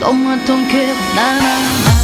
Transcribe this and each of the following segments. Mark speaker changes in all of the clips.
Speaker 1: donne-moi ton cœur.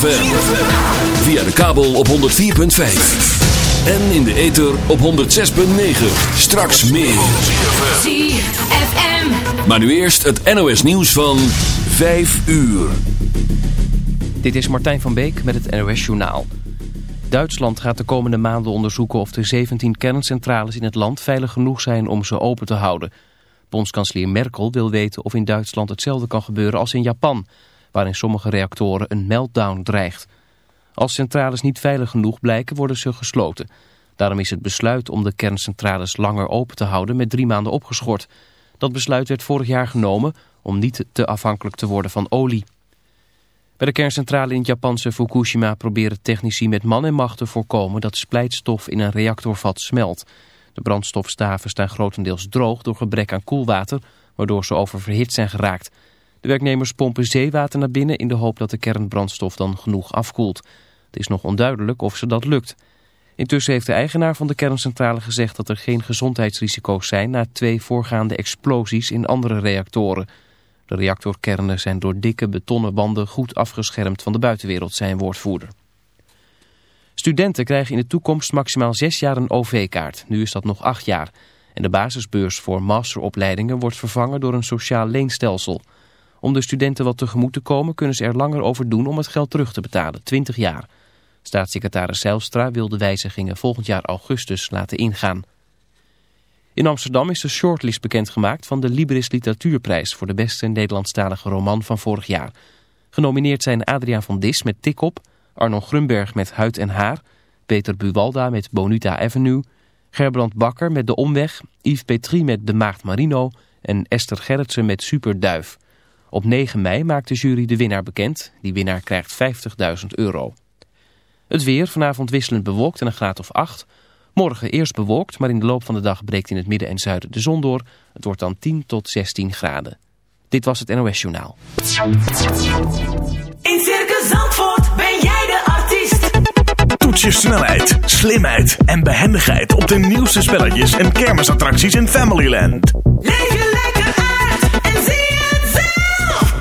Speaker 2: ZFM. Via de kabel op 104.5. En in de ether op 106.9. Straks meer. ZFM. Maar nu eerst het NOS nieuws van 5 uur.
Speaker 3: Dit is Martijn van Beek met het NOS Journaal. Duitsland gaat de komende maanden onderzoeken of de 17 kerncentrales in het land veilig genoeg zijn om ze open te houden. Bondskanselier Merkel wil weten of in Duitsland hetzelfde kan gebeuren als in Japan waarin sommige reactoren een meltdown dreigt. Als centrales niet veilig genoeg blijken, worden ze gesloten. Daarom is het besluit om de kerncentrales langer open te houden met drie maanden opgeschort. Dat besluit werd vorig jaar genomen om niet te afhankelijk te worden van olie. Bij de kerncentrale in het Japanse Fukushima proberen technici met man en macht te voorkomen dat splijtstof in een reactorvat smelt. De brandstofstaven staan grotendeels droog door gebrek aan koelwater, waardoor ze oververhit zijn geraakt. De werknemers pompen zeewater naar binnen in de hoop dat de kernbrandstof dan genoeg afkoelt. Het is nog onduidelijk of ze dat lukt. Intussen heeft de eigenaar van de kerncentrale gezegd dat er geen gezondheidsrisico's zijn na twee voorgaande explosies in andere reactoren. De reactorkernen zijn door dikke betonnen banden goed afgeschermd van de buitenwereld, zijn woordvoerder. Studenten krijgen in de toekomst maximaal zes jaar een OV-kaart. Nu is dat nog acht jaar. En de basisbeurs voor masteropleidingen wordt vervangen door een sociaal leenstelsel. Om de studenten wat tegemoet te komen kunnen ze er langer over doen om het geld terug te betalen, 20 jaar. Staatssecretaris Zijlstra wil de wijzigingen volgend jaar augustus laten ingaan. In Amsterdam is de shortlist bekendgemaakt van de Libris Literatuurprijs voor de beste Nederlandstalige roman van vorig jaar. Genomineerd zijn Adriaan van Dis met Tikop, Arno Grunberg met Huid en Haar, Peter Buwalda met Bonita Avenue, Gerbrand Bakker met De Omweg, Yves Petrie met De Maagd Marino en Esther Gerritsen met Superduif. Op 9 mei maakt de jury de winnaar bekend. Die winnaar krijgt 50.000 euro. Het weer, vanavond wisselend bewolkt en een graad of 8. Morgen eerst bewolkt, maar in de loop van de dag breekt in het midden en zuiden de zon door. Het wordt dan 10 tot 16 graden. Dit was het NOS Journaal.
Speaker 4: In Circus Zandvoort ben jij de artiest.
Speaker 5: Toets je snelheid, slimheid en behendigheid op de nieuwste spelletjes en kermisattracties in Familyland.
Speaker 4: Leef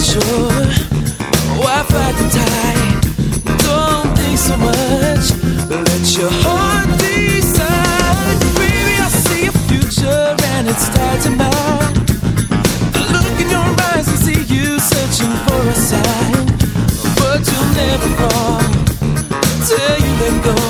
Speaker 6: not sure. Oh,
Speaker 7: fight the tide. Don't think so much. Let your heart decide. Baby, I see a future and it's tied to mine. I look in your eyes and see you searching for a sign. But you'll never fall
Speaker 1: till you let go.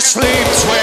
Speaker 8: sleeps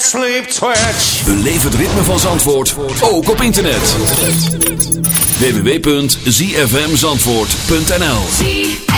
Speaker 8: sleep twitch.
Speaker 9: Het ritme van Zandvoort, ook op internet. www.zfmzandvoort.nl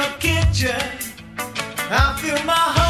Speaker 10: your kitchen, I feel my hunger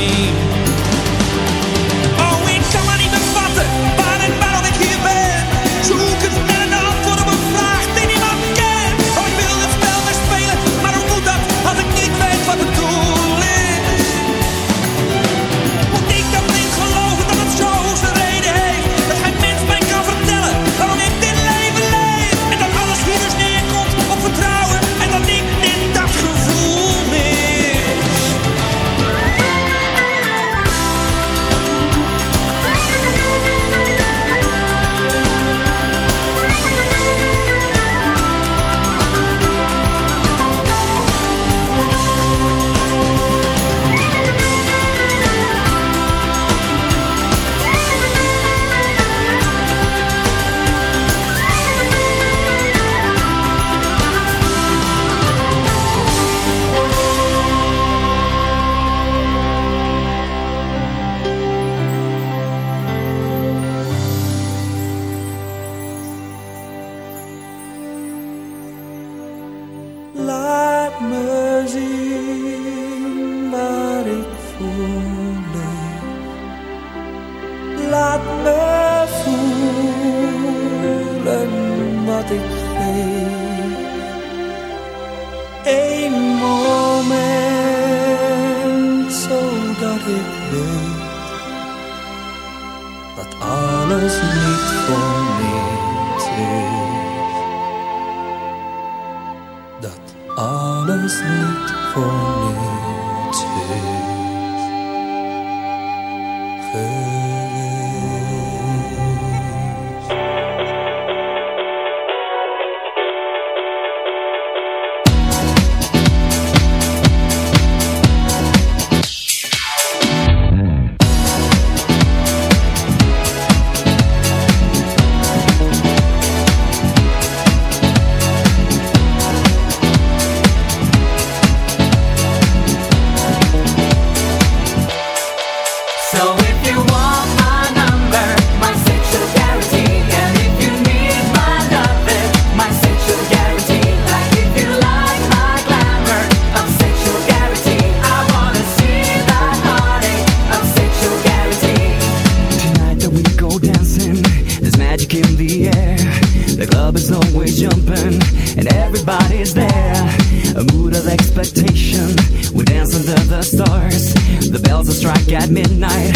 Speaker 11: at midnight.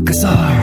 Speaker 11: Alcazar.